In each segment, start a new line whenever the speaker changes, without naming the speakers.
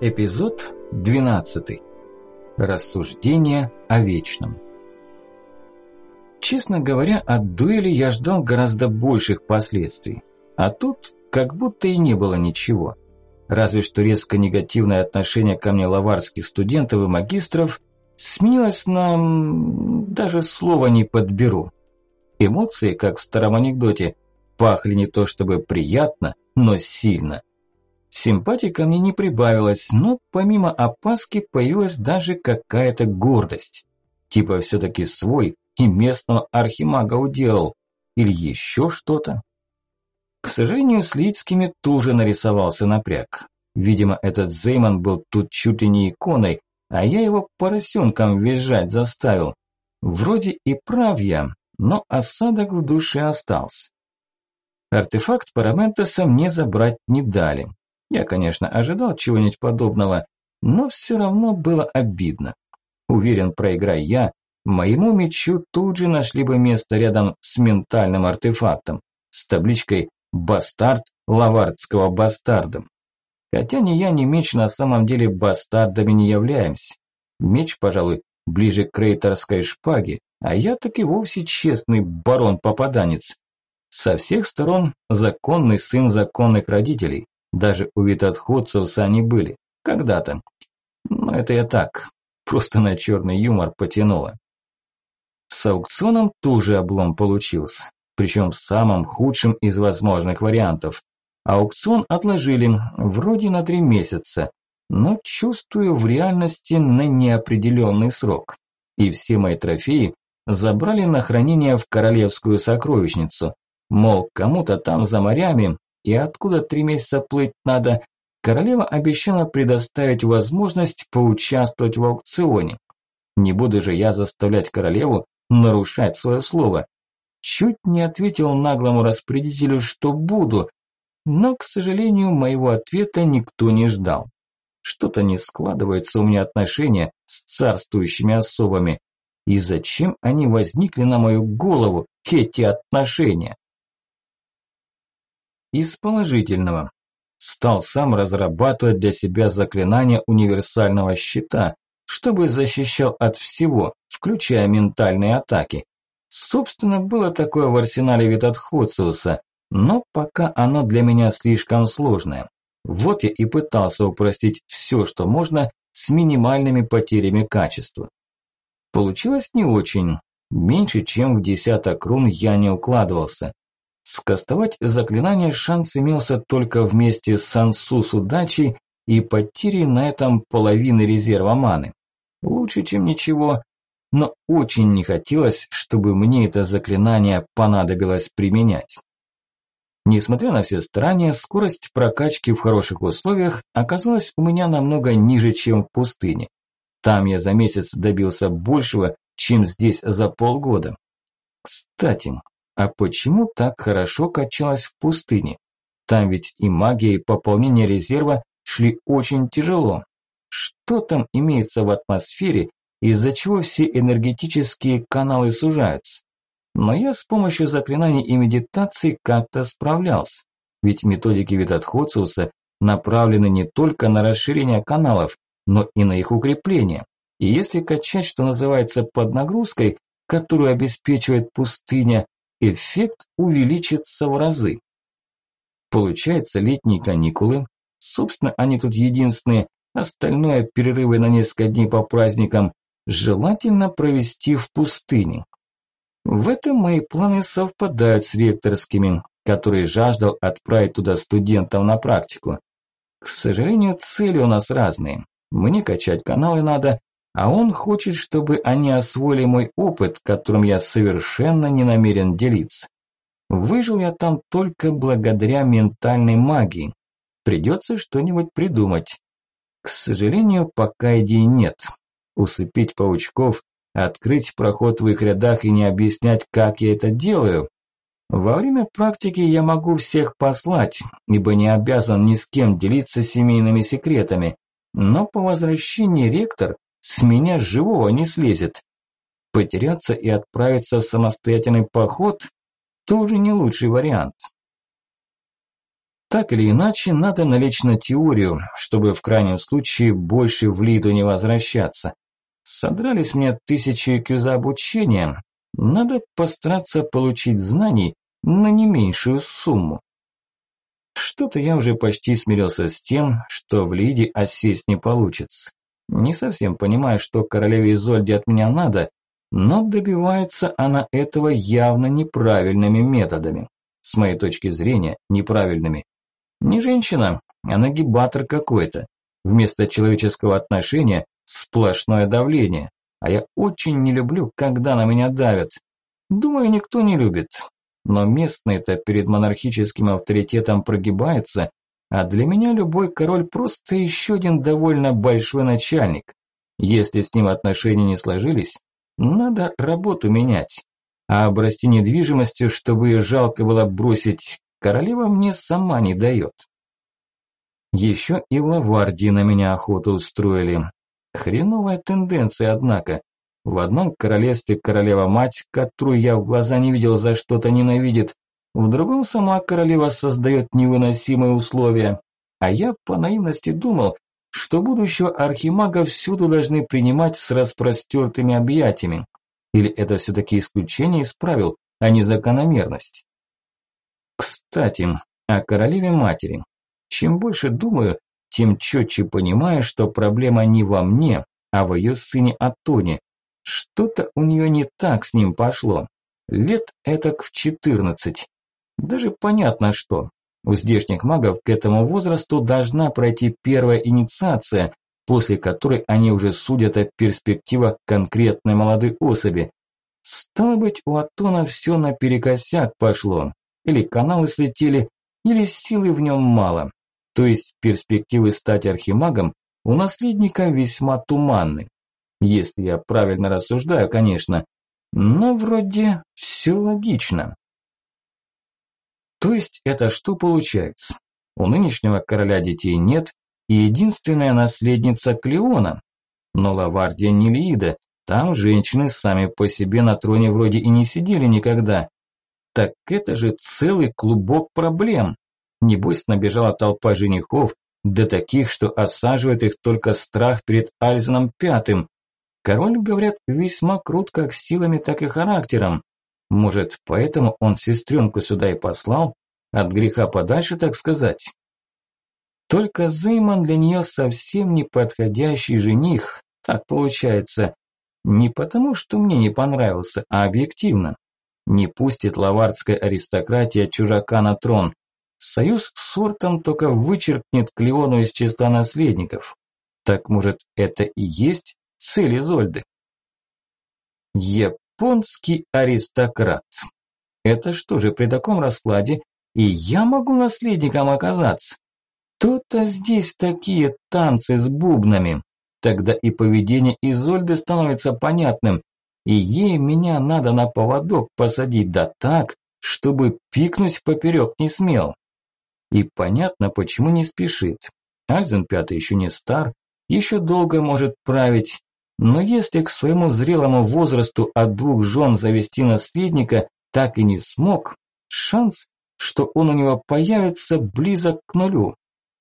Эпизод 12. Рассуждение о вечном. Честно говоря, от дуэли я ждал гораздо больших последствий. А тут как будто и не было ничего. Разве что резко негативное отношение ко мне лаварских студентов и магистров сменилось на... даже слова не подберу. Эмоции, как в старом анекдоте, пахли не то чтобы приятно, но сильно. Симпатика мне не прибавилась, но помимо опаски появилась даже какая-то гордость. Типа все-таки свой и местного архимага уделал. Или еще что-то. К сожалению, с Лицкими тоже нарисовался напряг. Видимо, этот Зейман был тут чуть ли не иконой, а я его поросенком визжать заставил. Вроде и прав я, но осадок в душе остался. Артефакт Параментеса мне забрать не дали. Я, конечно, ожидал чего-нибудь подобного, но все равно было обидно. Уверен, проиграй я, моему мечу тут же нашли бы место рядом с ментальным артефактом, с табличкой «Бастард лавардского бастардом». Хотя ни я, ни меч на самом деле бастардами не являемся. Меч, пожалуй, ближе к рейтерской шпаге, а я так и вовсе честный барон-попаданец. Со всех сторон законный сын законных родителей. Даже у витотходцев они были. Когда-то. Но это я так. Просто на черный юмор потянуло. С аукционом тоже облом получился. Причем самым худшим из возможных вариантов. Аукцион отложили вроде на три месяца, но чувствую в реальности на неопределенный срок. И все мои трофеи забрали на хранение в королевскую сокровищницу. Мол, кому-то там за морями и откуда три месяца плыть надо, королева обещала предоставить возможность поучаствовать в аукционе. Не буду же я заставлять королеву нарушать свое слово. Чуть не ответил наглому распорядителю, что буду, но, к сожалению, моего ответа никто не ждал. Что-то не складывается у меня отношения с царствующими особами. И зачем они возникли на мою голову, эти отношения? Из положительного. Стал сам разрабатывать для себя заклинание универсального щита, чтобы защищал от всего, включая ментальные атаки. Собственно, было такое в арсенале Витатходциуса, но пока оно для меня слишком сложное. Вот я и пытался упростить все, что можно, с минимальными потерями качества. Получилось не очень. Меньше чем в десяток рун я не укладывался. Скастовать заклинание шанс имелся только вместе с Сансу с удачей и потерей на этом половины резерва маны. Лучше, чем ничего, но очень не хотелось, чтобы мне это заклинание понадобилось применять. Несмотря на все старания, скорость прокачки в хороших условиях оказалась у меня намного ниже, чем в пустыне. Там я за месяц добился большего, чем здесь за полгода. Кстати, а почему так хорошо качалась в пустыне? Там ведь и магия, и пополнение резерва шли очень тяжело. Что там имеется в атмосфере, из-за чего все энергетические каналы сужаются? Но я с помощью заклинаний и медитации как-то справлялся. Ведь методики Витатходциуса направлены не только на расширение каналов, но и на их укрепление. И если качать, что называется, под нагрузкой, которую обеспечивает пустыня, эффект увеличится в разы. Получается, летние каникулы, собственно, они тут единственные, остальное перерывы на несколько дней по праздникам, желательно провести в пустыне. В этом мои планы совпадают с ректорскими, который жаждал отправить туда студентов на практику. К сожалению, цели у нас разные. Мне качать каналы надо, а он хочет, чтобы они освоили мой опыт, которым я совершенно не намерен делиться. Выжил я там только благодаря ментальной магии. Придется что-нибудь придумать. К сожалению, пока идей нет. Усыпить паучков, открыть проход в их рядах и не объяснять, как я это делаю. Во время практики я могу всех послать, ибо не обязан ни с кем делиться семейными секретами. Но по возвращении ректор с меня живого не слезет. Потеряться и отправиться в самостоятельный поход – тоже не лучший вариант. Так или иначе, надо налечь на теорию, чтобы в крайнем случае больше в Лиду не возвращаться. Содрались мне тысячи IQ за обучение, надо постараться получить знаний на не меньшую сумму. Что-то я уже почти смирился с тем, что в Лиде осесть не получится. Не совсем понимаю, что королеве Изольде от меня надо, но добивается она этого явно неправильными методами. С моей точки зрения, неправильными. Не женщина, а нагибатор какой-то. Вместо человеческого отношения сплошное давление. А я очень не люблю, когда на меня давят. Думаю, никто не любит. Но местные-то перед монархическим авторитетом прогибаются, а для меня любой король просто еще один довольно большой начальник. Если с ним отношения не сложились, надо работу менять. А обрасти недвижимостью, чтобы ее жалко было бросить, королева мне сама не дает. Еще и в Лавардии на меня охоту устроили. Хреновая тенденция, однако. В одном королевстве королева-мать, которую я в глаза не видел, за что-то ненавидит. В другом сама королева создает невыносимые условия. А я по наивности думал, что будущего архимага всюду должны принимать с распростертыми объятиями. Или это все-таки исключение из правил, а не закономерность? Кстати, о королеве-матери. Чем больше думаю, тем четче понимаю, что проблема не во мне, а в ее сыне Атоне. Что-то у нее не так с ним пошло. Лет этак в 14. Даже понятно что. У здешних магов к этому возрасту должна пройти первая инициация, после которой они уже судят о перспективах конкретной молодой особи. Стало быть, у Атона все наперекосяк пошло. Или каналы слетели, или силы в нем мало. То есть перспективы стать архимагом у наследника весьма туманны. Если я правильно рассуждаю, конечно. Но вроде все логично. То есть это что получается? У нынешнего короля детей нет, и единственная наследница Клеона. Но Лавардия не Лиида, там женщины сами по себе на троне вроде и не сидели никогда. Так это же целый клубок проблем. Небось набежала толпа женихов, да таких, что осаживает их только страх перед Альзеном Пятым. Король, говорят, весьма крут как силами, так и характером. Может, поэтому он сестренку сюда и послал? От греха подальше, так сказать. Только Зейман для нее совсем не подходящий жених, так получается. Не потому, что мне не понравился, а объективно. Не пустит лавардская аристократия чужака на трон. Союз с Сортом только вычеркнет Клеону из числа наследников. Так может это и есть цель Изольды? Японский аристократ. Это что же при таком раскладе и я могу наследником оказаться? То-то здесь такие танцы с бубнами. Тогда и поведение Изольды становится понятным. И ей меня надо на поводок посадить, да так, чтобы пикнуть поперек не смел. И понятно, почему не спешит. Альзен Пятый еще не стар, еще долго может править, но если к своему зрелому возрасту от двух жен завести наследника так и не смог, шанс, что он у него появится, близок к нулю.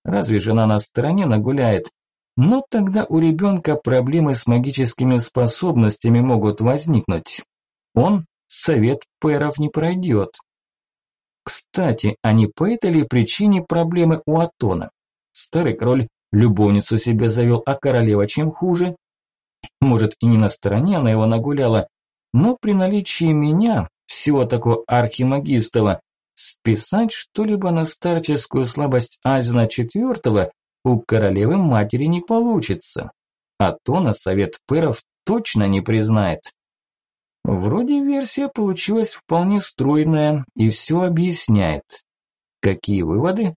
Разве жена на стороне нагуляет? Но тогда у ребенка проблемы с магическими способностями могут возникнуть. Он совет пэров не пройдет. Кстати, а не по этой ли причине проблемы у Атона? Старый король любовницу себе завел, а королева чем хуже? Может и не на стороне она его нагуляла, но при наличии меня, всего такого архимагистова, списать что-либо на старческую слабость Азина IV у королевы матери не получится. Атона совет пэров точно не признает. Вроде версия получилась вполне стройная и все объясняет. Какие выводы?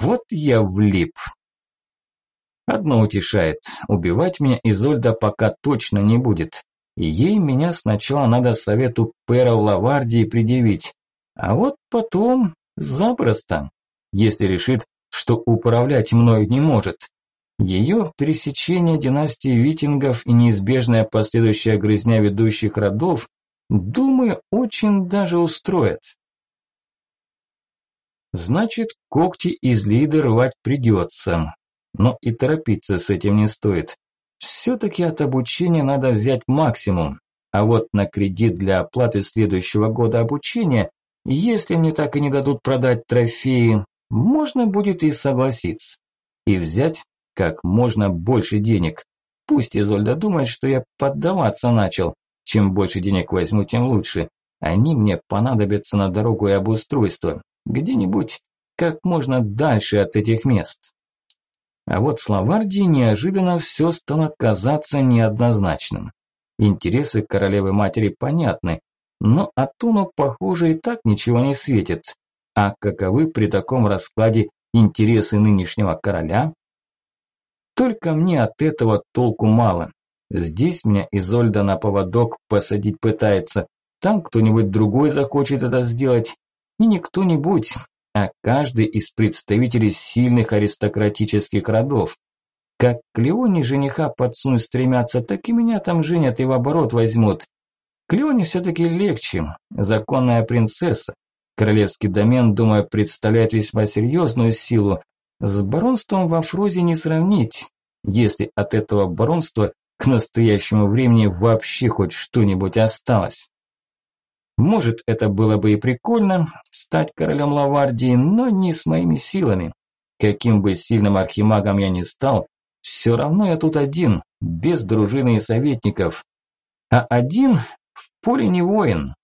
Вот я влип. Одно утешает, убивать меня Изольда пока точно не будет. И ей меня сначала надо совету Пэра в Лавардии предъявить. А вот потом запросто, если решит, что управлять мной не может. Ее пересечение династии Витингов и неизбежная последующая грызня ведущих родов, думаю, очень даже устроят. Значит, когти из Лиды рвать придется. Но и торопиться с этим не стоит. Все-таки от обучения надо взять максимум. А вот на кредит для оплаты следующего года обучения, если мне так и не дадут продать трофеи, можно будет и согласиться. И взять как можно больше денег. Пусть Изольда думает, что я поддаваться начал. Чем больше денег возьму, тем лучше. Они мне понадобятся на дорогу и обустройство. Где-нибудь как можно дальше от этих мест. А вот в Словардии неожиданно все стало казаться неоднозначным. Интересы королевы-матери понятны, но Атуну, похоже, и так ничего не светит. А каковы при таком раскладе интересы нынешнего короля? Только мне от этого толку мало. Здесь меня Изольда на поводок посадить пытается, там кто-нибудь другой захочет это сделать. И не кто-нибудь, а каждый из представителей сильных аристократических родов. Как к Леоне жениха подсунуть стремятся, так и меня там женят и в оборот возьмут. Клеоне все-таки легче, законная принцесса. Королевский домен, думаю, представляет весьма серьезную силу. С баронством во Фрозе не сравнить, если от этого баронства к настоящему времени вообще хоть что-нибудь осталось. Может, это было бы и прикольно, стать королем Лавардии, но не с моими силами. Каким бы сильным архимагом я ни стал, все равно я тут один, без дружины и советников. А один в поле не воин.